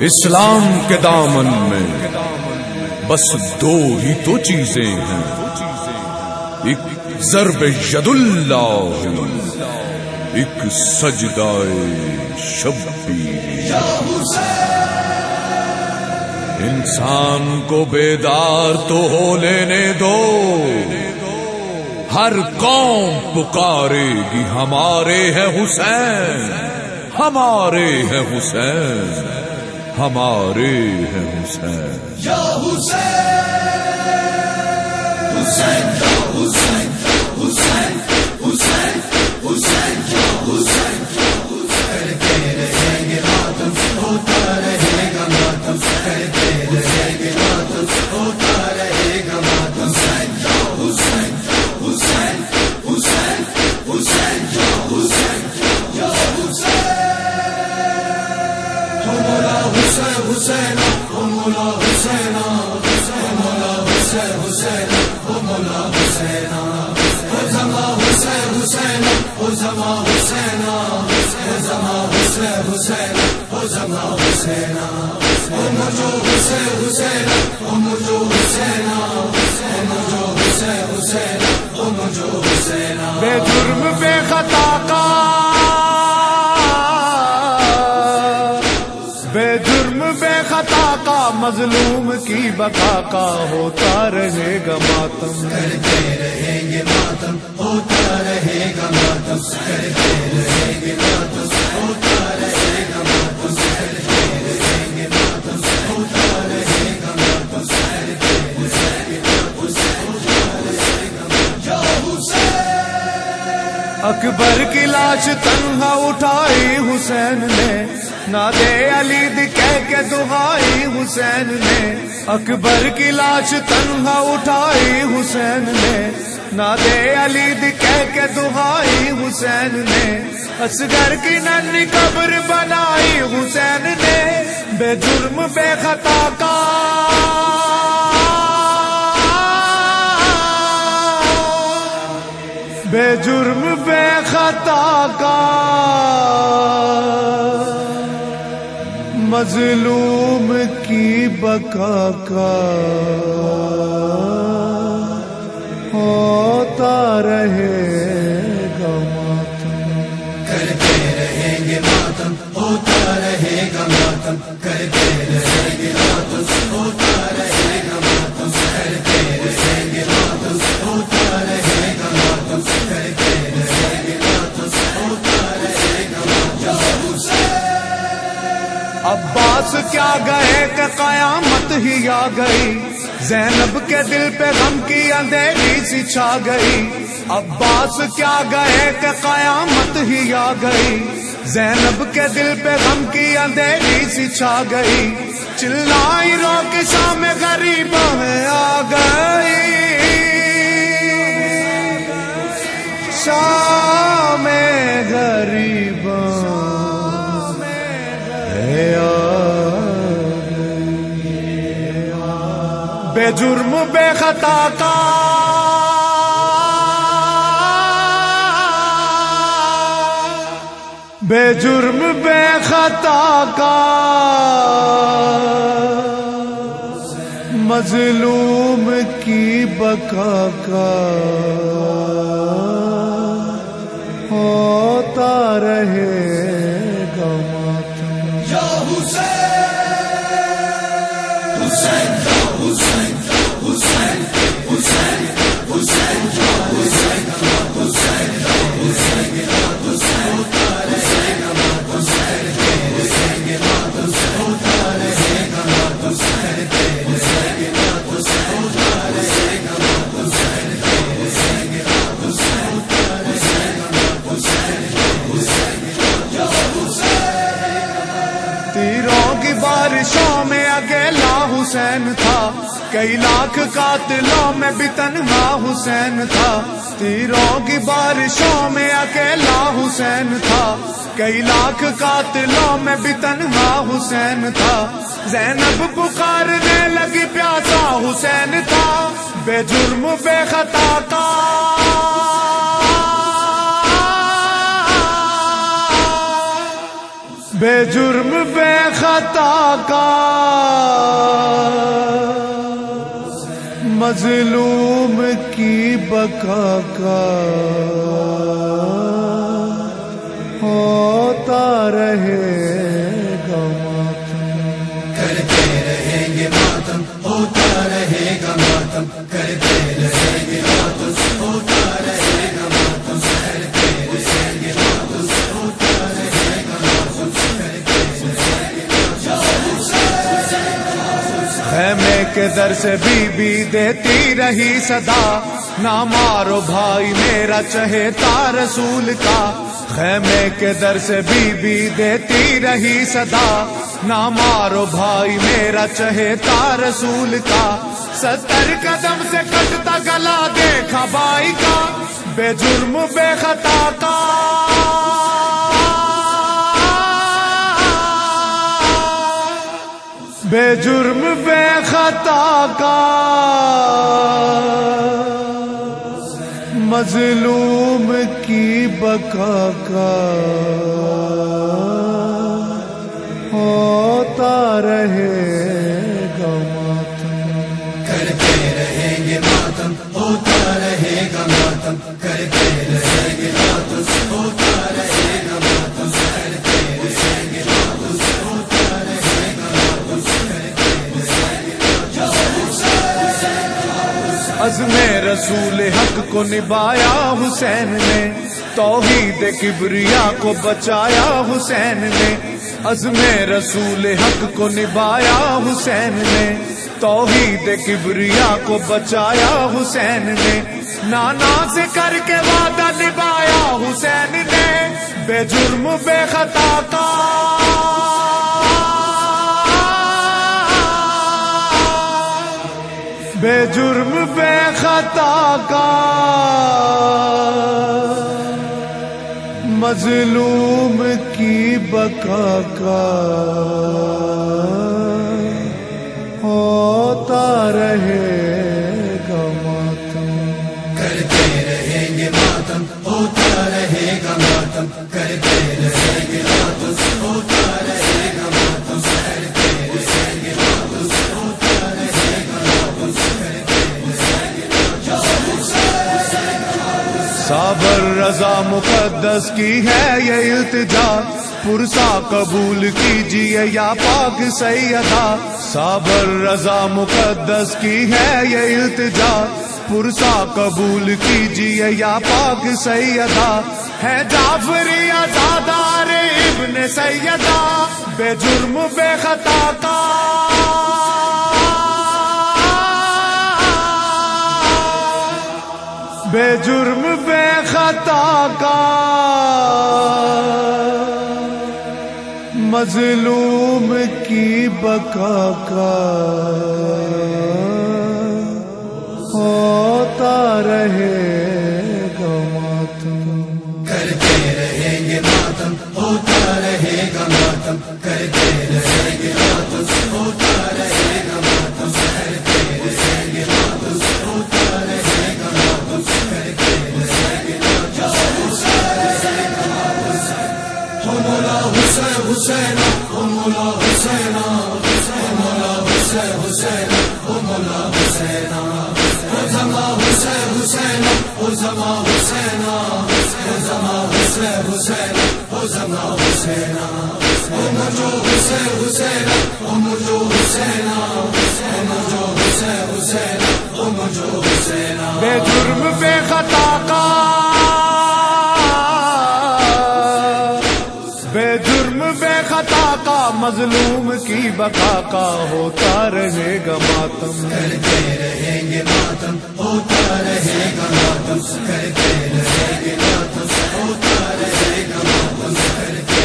اسلام کے دامن میں بس دو ہی تو چیزیں ہیں۔ ایک ضرب ید اللہ ایک سجدائے شبیر انسان کو بیدار تو ہو لینے دو۔ ہر قوم پکارے گی، ہمارے ہے حسین۔ ہمارے ہے حسین۔ ہمارے ہیں حسین۔ یا حسین حسین۔ حسین ہو زما حسین مجھو حسین حسین مجھو حسین مجھو حسین حسین مجھو حسین بے جرم بے خطا کا۔ بے جرم بے خطا کا۔ مظلوم کی بقا کا ہوتا رہے گا ماتم۔ کرتے رہیں گے ماتم ہوتا رہے گا ماتم۔ کرتے رہیں گے ماتم ہوتا رہے اکبر کی لاش تنہا اٹھائی حسین نے۔ نہ دے علی کہہ کے دہائی حسین نے۔ اکبر کی لاش تنہا اٹھائی حسین نے۔ نہ دے علی کہہ کے دہائی حسین نے، اصغر کی نن قبر بنائی حسین نے، بے جرم، بے خطا کا۔ بے جرم، بے خطا کا۔ مظلوم کی بقا کا۔ ہوتا رہے گا ماتم۔ کرتے رہیں گے ماتم ہوتا رہے گا ماتم۔ کرتے رہیں گے ماتم ہوتا رہے گا ماتم۔ کرتے رہیں گے ماتم ہوتا رہے گا ماتم۔ کرتے رہیں گے ماتم ہوتا رہے گا ماتم۔ عباس کیا گئے کہ قیامت ہی آ گئی؟ زینب کے دل پہ غم کی اندھیری سی چھا گئی۔ عباس کیا گئے کہ قیامت ہی آ گئی۔ زینب کے دل پہ غم کی اندھیری سی چھا گئی۔ چلائی رو کے سامنے غریب جرم بے خطا کا۔ بے جرم بے خطا کا۔ مظلوم کی بقا کا۔ ہوتا رہے گا ماتم۔ یا حسین! حسین حسین تھا۔ کئی لاکھ قاتلوں میں بھی تنہا حسین تھا۔ تیروں کی بارشوں میں اکیلا حسین تھا۔ کئی لاکھ قاتلوں میں بھی تنہا حسین تھا۔ زینب پکارنے لگی پیاسا حسین تھا۔ بے جرم بے خطا کا۔ بے جرم بے خطا کا۔ مظلوم کی بکا کا۔ ہوتا رہے کے در سے بی بی دیتی رہی صدا۔ نہ مارو بھائی، میرا چہتا رسول کا۔ خیمے کے در سے بی بی دیتی رہی صدا۔ نہ مارو بھائی، میرا چہتا رسول کا۔ ستر قدم سے کٹتا گلا دیکھا بھائی کا۔ بے جرم بے خطا کا۔ بے جرم بے خطا کا۔ مظلوم کی بکا کا۔ کو نبایا حسین نے، توحید کبریا کو بچایا حسین نے، عزم رسول حق کو نبایا حسین نے، توحید کبریا کو بچایا حسین نے۔ نانا سے کر کے وعدہ نبایا حسین نے۔ بے جرم بے خطا کا۔ بے جرم بے خطا کا۔ مظلوم کی بکا کا صابر رضا مقدس کی ہے یہ التجا۔ پرسا قبول کیجیے یا پاک سیدا صابر رضا مقدس کی ہے یہ التجا۔ پرسا قبول کیجیے یا پاک سیدا ہے جعفری آزادار ابن سیدا بے جرم بے خطا کا۔ بے جرم کا مظلوم کی بقا کا ہوتا رہے حسین او زما حسین او حسین حسین، او زما حسین او مجو حسین حسین، او مجو حسین او مجو حسین حسین، او مجو حسین بے جرم، بے خطا کا کا مظلوم کی بقا کا ہوتا رہے گا ماتم۔ گے ماتم ہوتا رہے گا ماتم کرتے گے ماتم ہوتا رہے گا ماتم